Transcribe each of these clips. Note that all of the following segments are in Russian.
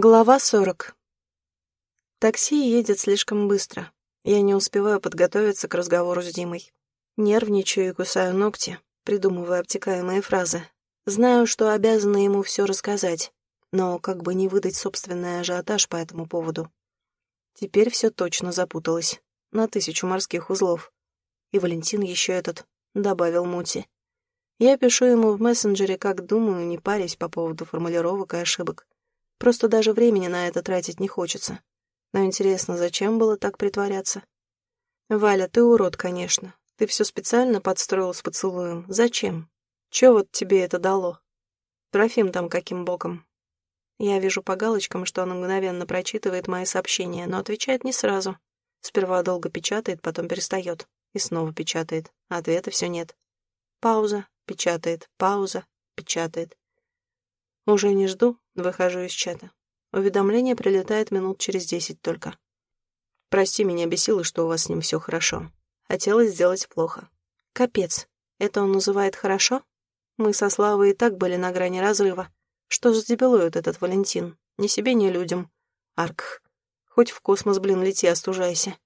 Глава сорок. Такси едет слишком быстро. Я не успеваю подготовиться к разговору с Димой. Нервничаю и кусаю ногти, придумывая обтекаемые фразы. Знаю, что обязана ему все рассказать, но как бы не выдать собственный ажиотаж по этому поводу. Теперь все точно запуталось. На тысячу морских узлов. И Валентин еще этот добавил мути. Я пишу ему в мессенджере, как думаю, не парясь по поводу формулировок и ошибок. Просто даже времени на это тратить не хочется. Но интересно, зачем было так притворяться? Валя, ты урод, конечно. Ты все специально подстроил с поцелуем. Зачем? Че вот тебе это дало? Трофим там каким боком? Я вижу по галочкам, что он мгновенно прочитывает мои сообщения, но отвечает не сразу. Сперва долго печатает, потом перестает. И снова печатает. Ответа все нет. Пауза, печатает, пауза, печатает. Уже не жду, выхожу из чата. Уведомление прилетает минут через десять только. Прости меня, бесило, что у вас с ним все хорошо. Хотелось сделать плохо. Капец. Это он называет хорошо? Мы со Славой и так были на грани разрыва. Что за дебилует этот Валентин? Ни себе, ни людям. Арк. Хоть в космос, блин, лети, остужайся.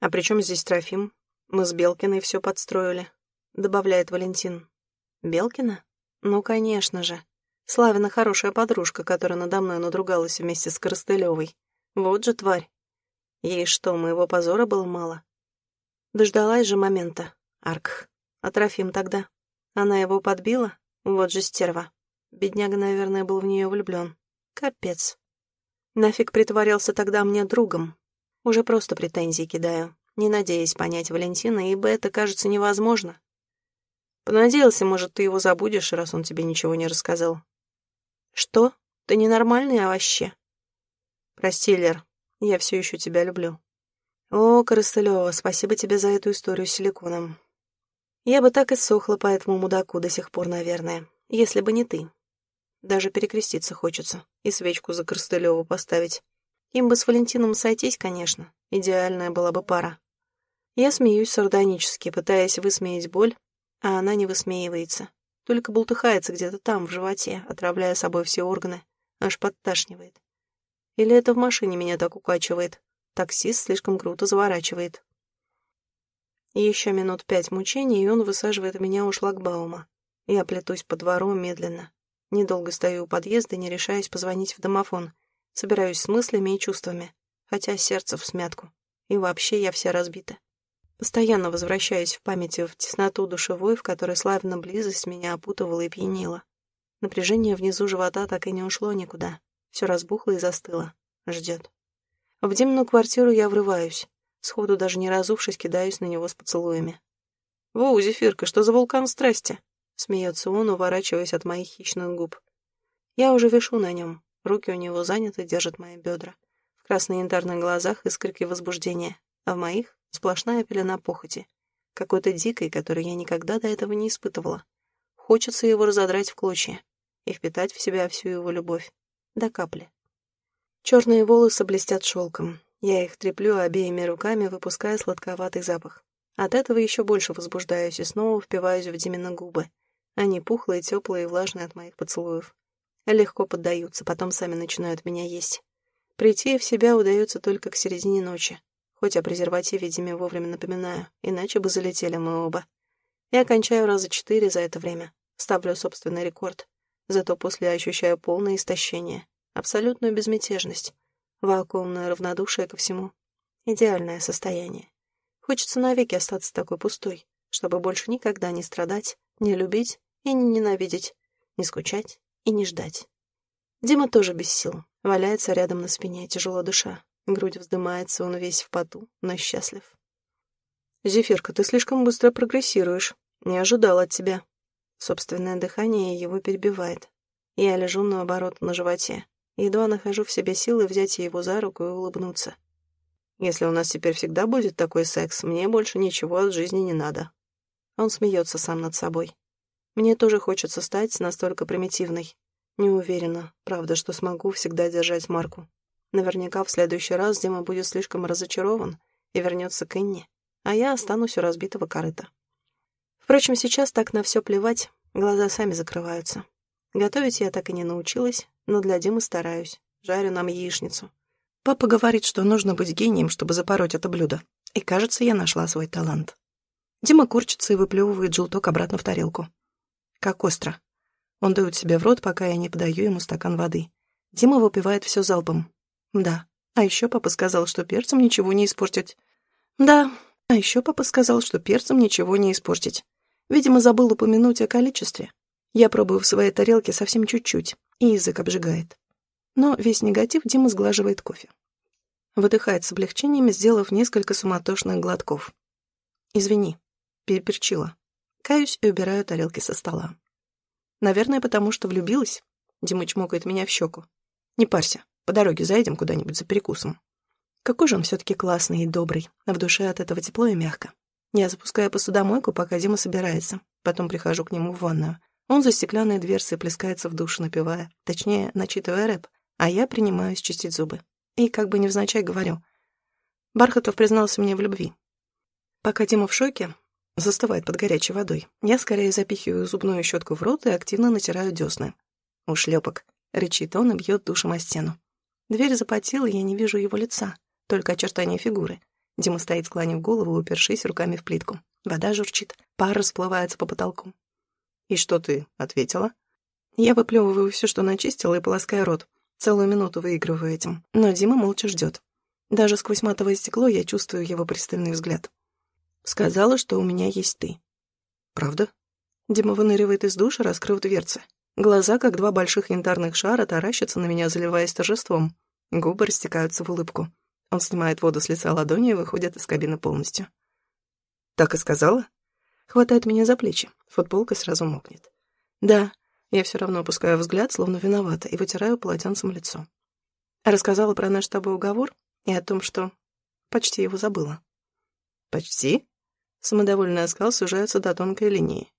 А при чем здесь Трофим? Мы с Белкиной все подстроили. Добавляет Валентин. Белкина? Ну, конечно же. Славина хорошая подружка, которая надо мной надругалась вместе с Коростылевой. Вот же тварь. Ей что, моего позора было мало? Дождалась же момента. Арк. А Трофим тогда? Она его подбила? Вот же стерва. Бедняга, наверное, был в нее влюблен. Капец. Нафиг притворялся тогда мне другом. Уже просто претензии кидаю, не надеясь понять Валентина, ибо это кажется невозможно. Понадеялся, может, ты его забудешь, раз он тебе ничего не рассказал. «Что? Ты ненормальный, а вообще?» «Прости, Лер, я все еще тебя люблю». «О, Коростылева, спасибо тебе за эту историю с силиконом. Я бы так и сохла по этому мудаку до сих пор, наверное, если бы не ты. Даже перекреститься хочется и свечку за Коростылеву поставить. Им бы с Валентином сойтись, конечно, идеальная была бы пара. Я смеюсь сардонически, пытаясь высмеять боль, а она не высмеивается. Только бултыхается где-то там, в животе, отравляя собой все органы. Аж подташнивает. Или это в машине меня так укачивает. Таксист слишком круто заворачивает. Еще минут пять мучений, и он высаживает меня у шлагбаума. Я плетусь по двору медленно. Недолго стою у подъезда, не решаюсь позвонить в домофон. Собираюсь с мыслями и чувствами. Хотя сердце в смятку. И вообще я вся разбита. Постоянно возвращаюсь в памяти в тесноту душевой, в которой славно близость меня опутывала и пьянила. Напряжение внизу живота так и не ушло никуда. Все разбухло и застыло. Ждет. В Димину квартиру я врываюсь. Сходу даже не разувшись, кидаюсь на него с поцелуями. «Воу, Зефирка, что за вулкан страсти?» Смеется он, уворачиваясь от моих хищных губ. Я уже вешу на нем. Руки у него заняты, держат мои бедра. В красно-янтарных глазах искрики возбуждения, а в моих Сплошная пелена похоти. Какой-то дикой, которую я никогда до этого не испытывала. Хочется его разодрать в клочья и впитать в себя всю его любовь. До капли. Черные волосы блестят шелком. Я их треплю обеими руками, выпуская сладковатый запах. От этого еще больше возбуждаюсь и снова впиваюсь в Димина губы. Они пухлые, теплые и влажные от моих поцелуев. Легко поддаются, потом сами начинают меня есть. Прийти в себя удается только к середине ночи. Хоть о презервативе Диме вовремя напоминаю, иначе бы залетели мы оба. Я кончаю раза четыре за это время. Ставлю собственный рекорд. Зато после ощущаю полное истощение, абсолютную безмятежность, вакуумное равнодушие ко всему. Идеальное состояние. Хочется навеки остаться такой пустой, чтобы больше никогда не страдать, не любить и не ненавидеть, не скучать и не ждать. Дима тоже без сил, валяется рядом на спине, тяжело дыша. Грудь вздымается, он весь в поту, но счастлив. «Зефирка, ты слишком быстро прогрессируешь. Не ожидал от тебя». Собственное дыхание его перебивает. Я лежу наоборот на животе. Едва нахожу в себе силы взять его за руку и улыбнуться. «Если у нас теперь всегда будет такой секс, мне больше ничего от жизни не надо». Он смеется сам над собой. Мне тоже хочется стать настолько примитивной. Не уверена, правда, что смогу всегда держать марку. Наверняка в следующий раз Дима будет слишком разочарован и вернется к Инне, а я останусь у разбитого корыта. Впрочем, сейчас так на все плевать, глаза сами закрываются. Готовить я так и не научилась, но для Димы стараюсь. жарю нам яичницу. Папа говорит, что нужно быть гением, чтобы запороть это блюдо. И кажется, я нашла свой талант. Дима корчится и выплевывает желток обратно в тарелку. Как остро. Он дует себе в рот, пока я не подаю ему стакан воды. Дима выпивает все залпом. Да. А еще папа сказал, что перцем ничего не испортить. Да. А еще папа сказал, что перцем ничего не испортить. Видимо, забыл упомянуть о количестве. Я пробую в своей тарелке совсем чуть-чуть, и язык обжигает. Но весь негатив Дима сглаживает кофе. Выдыхает с облегчением, сделав несколько суматошных глотков. «Извини, переперчила. Каюсь и убираю тарелки со стола. Наверное, потому что влюбилась. Дима чмокает меня в щеку. Не парься, по дороге заедем куда-нибудь за перекусом. Какой же он все-таки классный и добрый, а в душе от этого тепло и мягко. Я запускаю посудомойку, пока Дима собирается. Потом прихожу к нему в ванную. Он за стеклянной дверцей плескается в душ, напевая, точнее, начитывая рэп, а я принимаюсь чистить зубы. И как бы невзначай говорю. Бархатов признался мне в любви. Пока Дима в шоке, застывает под горячей водой, я скорее запихиваю зубную щетку в рот и активно натираю десны. Ушлепок. Рычит он и бьет душем о стену. Дверь запотела, я не вижу его лица, только очертания фигуры. Дима стоит, склонив голову, упершись руками в плитку. Вода журчит, пар расплывается по потолку. «И что ты?» — ответила. Я выплевываю все, что начистила, и полоскаю рот. Целую минуту выигрываю этим. Но Дима молча ждет. Даже сквозь матовое стекло я чувствую его пристальный взгляд. Сказала, что у меня есть ты. Правда? Дима выныривает из душа, раскрыв дверцы. Глаза, как два больших янтарных шара, таращатся на меня, заливаясь торжеством. Губы растекаются в улыбку. Он снимает воду с лица ладони и выходит из кабины полностью. «Так и сказала?» Хватает меня за плечи. Футболка сразу мокнет. Да, я все равно опускаю взгляд, словно виновата, и вытираю полотенцем лицо. Рассказала про наш с тобой уговор и о том, что почти его забыла. «Почти?» Самодовольный оскал сужается до тонкой линии.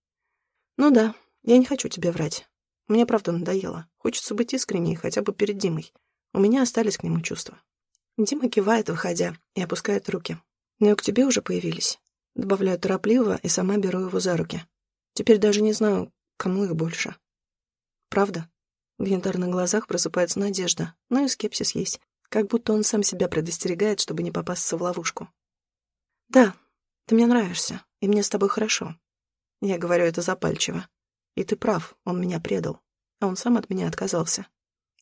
«Ну да, я не хочу тебе врать. Мне правда надоело. Хочется быть искренней хотя бы перед Димой. У меня остались к нему чувства». Дима кивает, выходя, и опускает руки. «Но к тебе уже появились. Добавляю торопливо и сама беру его за руки. Теперь даже не знаю, кому их больше. Правда? В янтарных глазах просыпается надежда, но и скепсис есть. Как будто он сам себя предостерегает, чтобы не попасться в ловушку. «Да, ты мне нравишься, и мне с тобой хорошо». Я говорю это запальчиво. И ты прав, он меня предал. А он сам от меня отказался.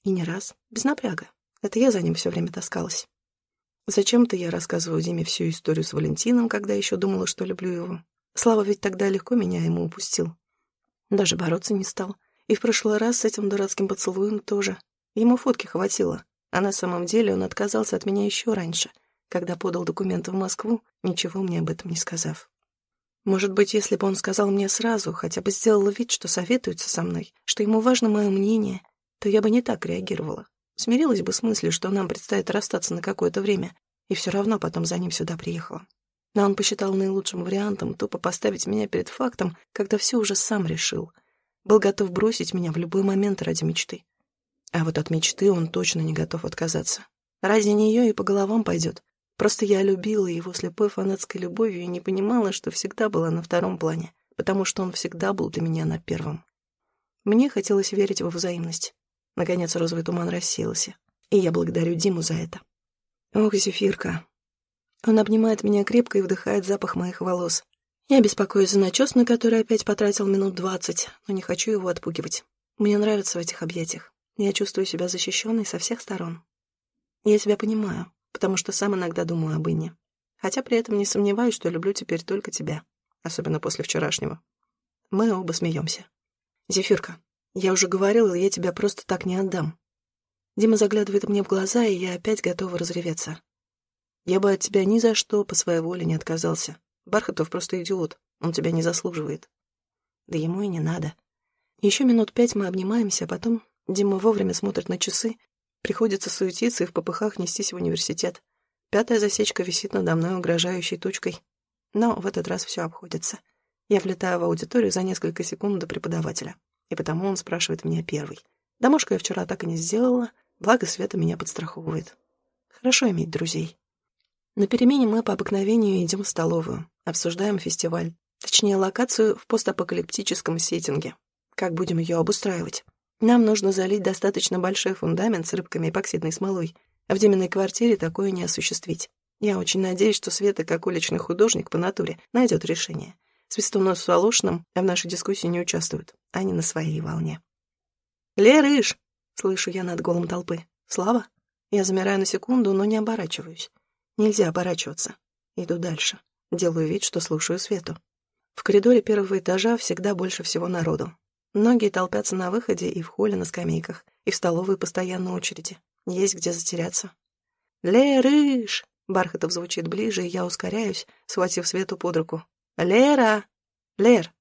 И не раз, без напряга. Это я за ним все время таскалась. Зачем-то я рассказываю Диме всю историю с Валентином, когда еще думала, что люблю его. Слава ведь тогда легко меня ему упустил. Даже бороться не стал. И в прошлый раз с этим дурацким поцелуем тоже. Ему фотки хватило. А на самом деле он отказался от меня еще раньше, когда подал документы в Москву, ничего мне об этом не сказав. Может быть, если бы он сказал мне сразу, хотя бы сделал вид, что советуется со мной, что ему важно мое мнение, то я бы не так реагировала. Смирилась бы с мыслью, что нам предстоит расстаться на какое-то время, и все равно потом за ним сюда приехала. Но он посчитал наилучшим вариантом тупо поставить меня перед фактом, когда все уже сам решил. Был готов бросить меня в любой момент ради мечты. А вот от мечты он точно не готов отказаться. Ради нее и по головам пойдет. Просто я любила его слепой фанатской любовью и не понимала, что всегда была на втором плане, потому что он всегда был для меня на первом. Мне хотелось верить во взаимность. Наконец розовый туман рассеялся, и я благодарю Диму за это. Ох, Зефирка. Он обнимает меня крепко и вдыхает запах моих волос. Я беспокоюсь за начес, на который опять потратил минут двадцать, но не хочу его отпугивать. Мне нравится в этих объятиях. Я чувствую себя защищенной со всех сторон. Я тебя понимаю, потому что сам иногда думаю об Инне. Хотя при этом не сомневаюсь, что люблю теперь только тебя, особенно после вчерашнего. Мы оба смеемся. Зефирка, я уже говорила, я тебя просто так не отдам. Дима заглядывает мне в глаза, и я опять готова разреветься. Я бы от тебя ни за что по своей воле не отказался. Бархатов просто идиот, он тебя не заслуживает. Да ему и не надо. Еще минут пять мы обнимаемся, а потом Дима вовремя смотрит на часы, приходится суетиться и в попыхах нестись в университет. Пятая засечка висит надо мной угрожающей точкой. Но в этот раз все обходится. Я влетаю в аудиторию за несколько секунд до преподавателя и потому он спрашивает меня первый. Домашку я вчера так и не сделала, благо Света меня подстраховывает. Хорошо иметь друзей. На перемене мы по обыкновению идем в столовую, обсуждаем фестиваль, точнее локацию в постапокалиптическом сеттинге. Как будем ее обустраивать? Нам нужно залить достаточно большой фундамент с рыбками эпоксидной смолой. А в Диминой квартире такое не осуществить. Я очень надеюсь, что Света, как уличный художник по натуре, найдет решение. Свистунов с Волошиным в нашей дискуссии не участвуют. Они на своей волне. «Лерыш!» — слышу я над голом толпы. «Слава?» Я замираю на секунду, но не оборачиваюсь. Нельзя оборачиваться. Иду дальше. Делаю вид, что слушаю Свету. В коридоре первого этажа всегда больше всего народу. Многие толпятся на выходе и в холле на скамейках, и в столовой постоянно очереди. Есть где затеряться. «Лерыш!» Бархатов звучит ближе, и я ускоряюсь, схватив Свету под руку. «Лера! Лер!»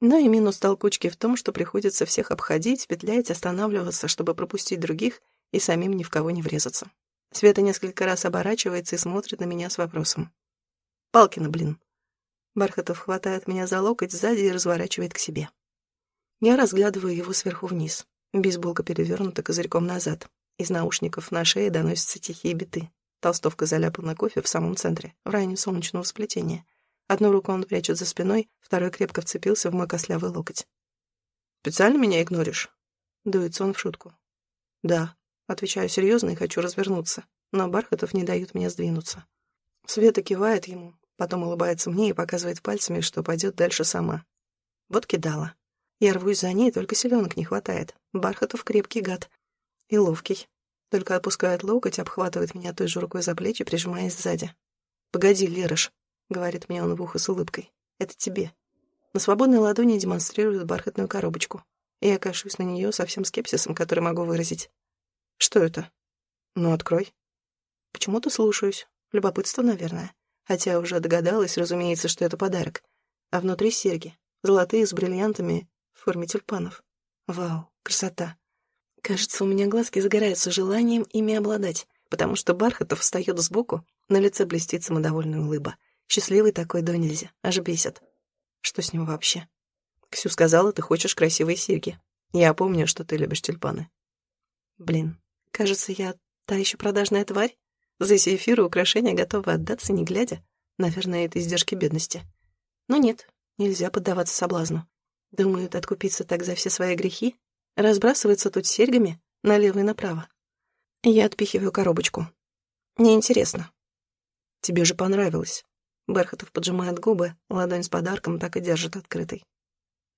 Но и минус толкучки в том, что приходится всех обходить, петлять, останавливаться, чтобы пропустить других и самим ни в кого не врезаться. Света несколько раз оборачивается и смотрит на меня с вопросом. «Палкина, блин!» Бархатов хватает меня за локоть сзади и разворачивает к себе. Я разглядываю его сверху вниз. Бейсболка перевернута козырьком назад. Из наушников на шее доносятся тихие биты. Толстовка заляпана кофе в самом центре, в районе солнечного сплетения. Одну руку он прячет за спиной, второй крепко вцепился в мой кослявый локоть. «Специально меня игноришь?» Дуется он в шутку. «Да», отвечаю серьезно и хочу развернуться, но Бархатов не дают мне сдвинуться. Света кивает ему, потом улыбается мне и показывает пальцами, что пойдет дальше сама. Вот кидала. Я рвусь за ней, только селенок не хватает. Бархатов крепкий гад. И ловкий. Только опускает локоть, обхватывает меня той же рукой за плечи, прижимаясь сзади. «Погоди, Лерыш», — говорит мне он в ухо с улыбкой. «Это тебе». На свободной ладони демонстрирует бархатную коробочку. И я кашусь на нее со всем скепсисом, который могу выразить. «Что это?» «Ну, открой». Почему-то слушаюсь. Любопытство, наверное. Хотя уже догадалась, разумеется, что это подарок. А внутри серьги. Золотые с бриллиантами в форме тюльпанов. Вау, красота. Кажется, у меня глазки загораются желанием ими обладать, потому что Бархатов встает сбоку, на лице блестит самодовольная улыба. Счастливый такой до нельзя, аж бесит. Что с ним вообще? Ксю сказала, ты хочешь красивые серьги. Я помню, что ты любишь тюльпаны. Блин, кажется, я та еще продажная тварь. За эфиру украшения готова отдаться, не глядя. Наверное, это издержки бедности. Но нет, нельзя поддаваться соблазну. Думают откупиться так за все свои грехи? Разбрасываться тут серьгами налево и направо. Я отпихиваю коробочку. Неинтересно. Тебе же понравилось. Берхотов поджимает губы, ладонь с подарком так и держит открытой.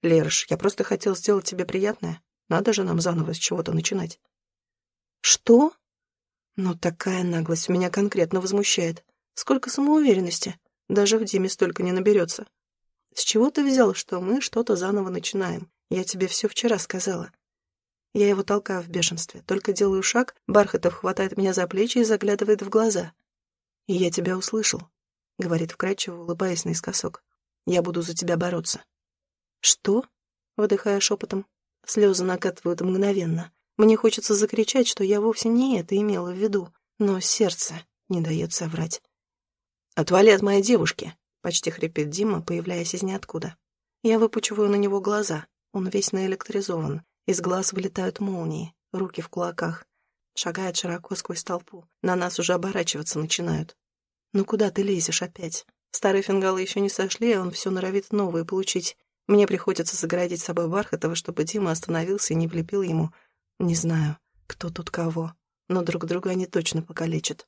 «Лерыш, я просто хотел сделать тебе приятное. Надо же нам заново с чего-то начинать». «Что?» Ну, такая наглость меня конкретно возмущает. Сколько самоуверенности. Даже в Диме столько не наберется. С чего ты взял, что мы что-то заново начинаем? Я тебе все вчера сказала. Я его толкаю в бешенстве. Только делаю шаг, Бархатов хватает меня за плечи и заглядывает в глаза. И я тебя услышал говорит вкрадчиво, улыбаясь наискосок. «Я буду за тебя бороться». «Что?» — выдыхая шепотом. Слезы накатывают мгновенно. Мне хочется закричать, что я вовсе не это имела в виду, но сердце не дает соврать. «Отвали от моей девушки!» — почти хрипит Дима, появляясь из ниоткуда. Я выпучиваю на него глаза. Он весь наэлектризован. Из глаз вылетают молнии, руки в кулаках. Шагает широко сквозь толпу. На нас уже оборачиваться начинают. «Ну куда ты лезешь опять? Старые фингалы еще не сошли, а он все норовит новые получить. Мне приходится загородить с собой Бархатова, чтобы Дима остановился и не влепил ему. Не знаю, кто тут кого, но друг друга они точно покалечат.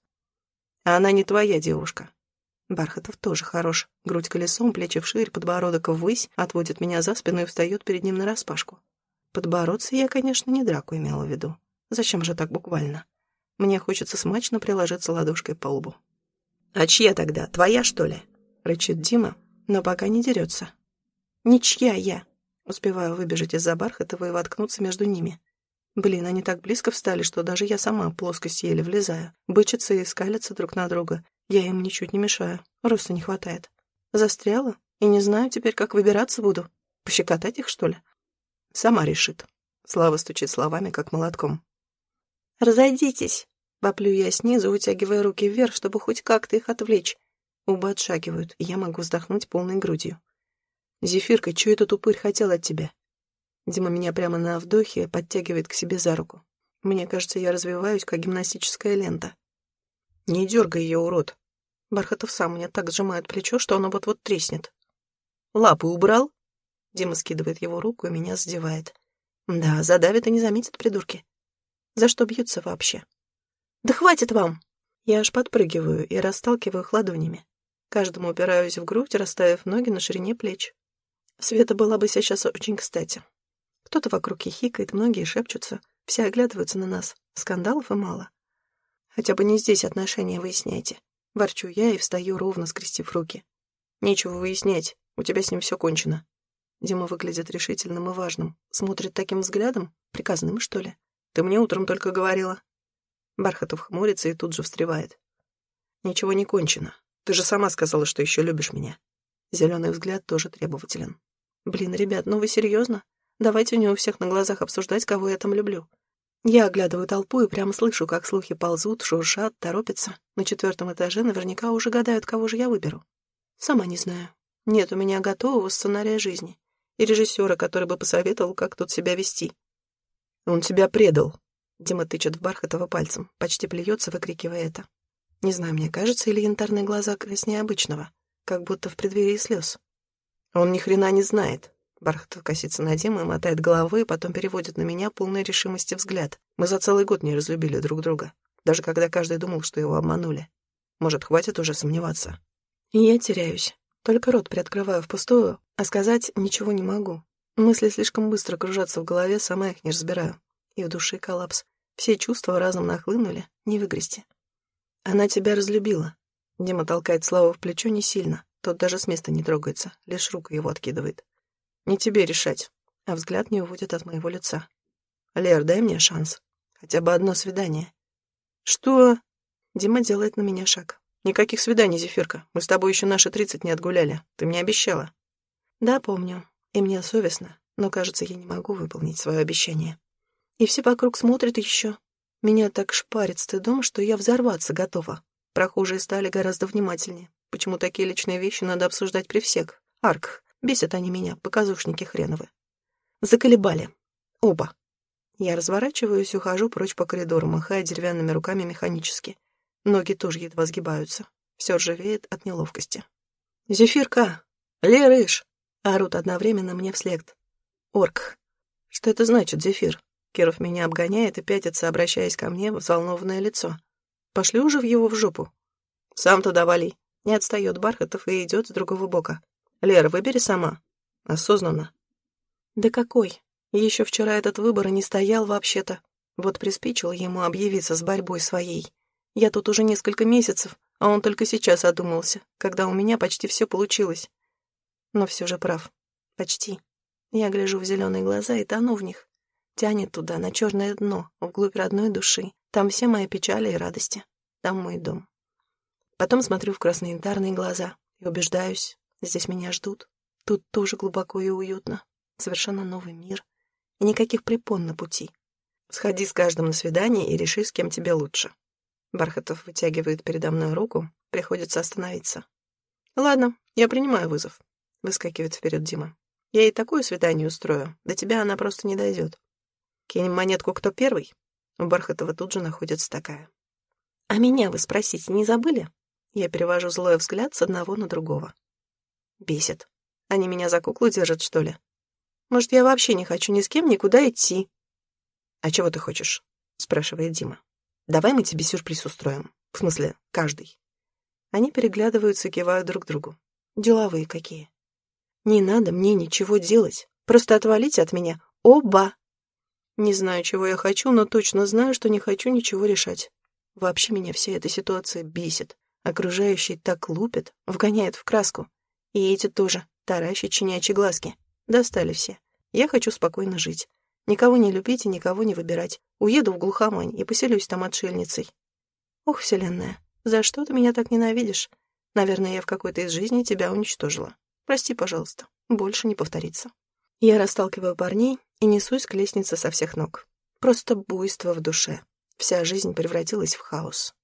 А она не твоя девушка». Бархатов тоже хорош. Грудь колесом, плечи вширь, подбородок ввысь, отводит меня за спину и встает перед ним нараспашку. Подбороться я, конечно, не драку имела в виду. Зачем же так буквально? Мне хочется смачно приложиться ладошкой по лбу. «А чья тогда? Твоя, что ли?» — рычит Дима, но пока не дерется. «Ничья я!» Успеваю выбежать из-за Бархатова и воткнуться между ними. Блин, они так близко встали, что даже я сама плоскость еле влезаю. Бычатся и скалятся друг на друга. Я им ничуть не мешаю. Роста не хватает. Застряла? И не знаю теперь, как выбираться буду. Пощекотать их, что ли? Сама решит. Слава стучит словами, как молотком. «Разойдитесь!» Воплю я снизу, вытягивая руки вверх, чтобы хоть как-то их отвлечь. Оба отшагивают, и я могу вздохнуть полной грудью. «Зефирка, чё этот упырь хотел от тебя?» Дима меня прямо на вдохе подтягивает к себе за руку. Мне кажется, я развиваюсь, как гимнастическая лента. «Не дергай ее, урод!» Бархатов сам мне так сжимает плечо, что оно вот-вот треснет. «Лапы убрал?» Дима скидывает его руку и меня задевает. Да, задавят и не заметят придурки. За что бьются вообще? Да хватит вам! Я аж подпрыгиваю и расталкиваю их ладонями. Каждому упираюсь в грудь, расставив ноги на ширине плеч. Света была бы сейчас очень кстати. Кто-то вокруг хихикает, многие шепчутся, все оглядываются на нас. Скандалов и мало. Хотя бы не здесь отношения выясняйте. Ворчу я и встаю ровно, скрестив руки. Нечего выяснять, у тебя с ним все кончено. Дима выглядит решительным и важным. Смотрит таким взглядом, приказным, что ли. Ты мне утром только говорила. Бархатов хмурится и тут же встревает. Ничего не кончено. Ты же сама сказала, что еще любишь меня. Зеленый взгляд тоже требователен. Блин, ребят, ну вы серьезно? Давайте у всех на глазах обсуждать, кого я там люблю. Я оглядываю толпу и прямо слышу, как слухи ползут, шуршат, торопятся. На четвертом этаже наверняка уже гадают, кого же я выберу. Сама не знаю. Нет у меня готового сценария жизни. И режиссера, который бы посоветовал, как тут себя вести. Он тебя предал. Дима тычет в Бархатова пальцем, почти плюется, выкрикивая это. Не знаю, мне кажется, или янтарные глаза краснее обычного, как будто в преддверии слез. Он ни хрена не знает. Бархатов косится на Диму и мотает головой, потом переводит на меня полной решимости взгляд. Мы за целый год не разлюбили друг друга, даже когда каждый думал, что его обманули. Может, хватит уже сомневаться? Я теряюсь. Только рот приоткрываю впустую, а сказать ничего не могу. Мысли слишком быстро кружатся в голове, сама их не разбираю. И в душе коллапс. Все чувства разом нахлынули, не выгрести. Она тебя разлюбила. Дима толкает Славу в плечо не сильно. Тот даже с места не трогается, лишь руку его откидывает. Не тебе решать. А взгляд не уводит от моего лица. Лер, дай мне шанс. Хотя бы одно свидание. Что? Дима делает на меня шаг. Никаких свиданий, Зефирка. Мы с тобой еще наши тридцать не отгуляли. Ты мне обещала. Да, помню. И мне совестно. Но, кажется, я не могу выполнить свое обещание. И все вокруг смотрят еще. Меня так шпарит стыдом, что я взорваться готова. Прохожие стали гораздо внимательнее. Почему такие личные вещи надо обсуждать при всех? Арк, Бесят они меня, показушники хреновы. Заколебали. Оба. Я разворачиваюсь ухожу прочь по коридору, махая деревянными руками механически. Ноги тоже едва сгибаются. Все ржавеет от неловкости. «Зефирка! Лерыш!» Орут одновременно мне вслед. «Орк!» «Что это значит, Зефир?» Киров меня обгоняет и пятится, обращаясь ко мне в взволнованное лицо. «Пошли уже в его в жопу!» «Сам туда вали!» Не отстает Бархатов и идет с другого бока. Лера, выбери сама. Осознанно. Да какой? Еще вчера этот выбор и не стоял вообще-то. Вот приспичило ему объявиться с борьбой своей. Я тут уже несколько месяцев, а он только сейчас одумался, когда у меня почти все получилось. Но все же прав. Почти. Я гляжу в зеленые глаза и тону в них. Тянет туда, на черное дно, вглубь родной души. Там все мои печали и радости. Там мой дом. Потом смотрю в красно-янтарные глаза и убеждаюсь, Здесь меня ждут. Тут тоже глубоко и уютно. Совершенно новый мир. И никаких препон на пути. Сходи с каждым на свидание и реши, с кем тебе лучше. Бархатов вытягивает передо мной руку. Приходится остановиться. Ладно, я принимаю вызов. Выскакивает вперед Дима. Я ей такое свидание устрою. До тебя она просто не дойдет. Кинем монетку кто первый? У Бархатова тут же находится такая. А меня вы спросить не забыли? Я перевожу злой взгляд с одного на другого. Бесит. Они меня за куклу держат, что ли? Может, я вообще не хочу ни с кем никуда идти? А чего ты хочешь? Спрашивает Дима. Давай мы тебе сюрприз устроим. В смысле, каждый. Они переглядываются кивают друг другу. Деловые какие. Не надо мне ничего делать. Просто отвалите от меня. Оба. Не знаю, чего я хочу, но точно знаю, что не хочу ничего решать. Вообще меня вся эта ситуация бесит. Окружающие так лупят, вгоняют в краску. И эти тоже, таращат щенячьи глазки. Достали все. Я хочу спокойно жить. Никого не любить и никого не выбирать. Уеду в глухомань и поселюсь там отшельницей. Ох, вселенная, за что ты меня так ненавидишь? Наверное, я в какой-то из жизней тебя уничтожила. Прости, пожалуйста. Больше не повторится. Я расталкиваю парней и несусь к лестнице со всех ног. Просто буйство в душе. Вся жизнь превратилась в хаос.